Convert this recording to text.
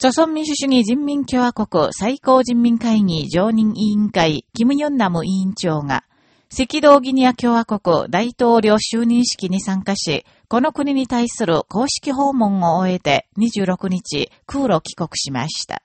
朝鮮民主主義人民共和国最高人民会議常任委員会、キム・ヨンナム委員長が、赤道ギニア共和国大統領就任式に参加し、この国に対する公式訪問を終えて26日、空路帰国しました。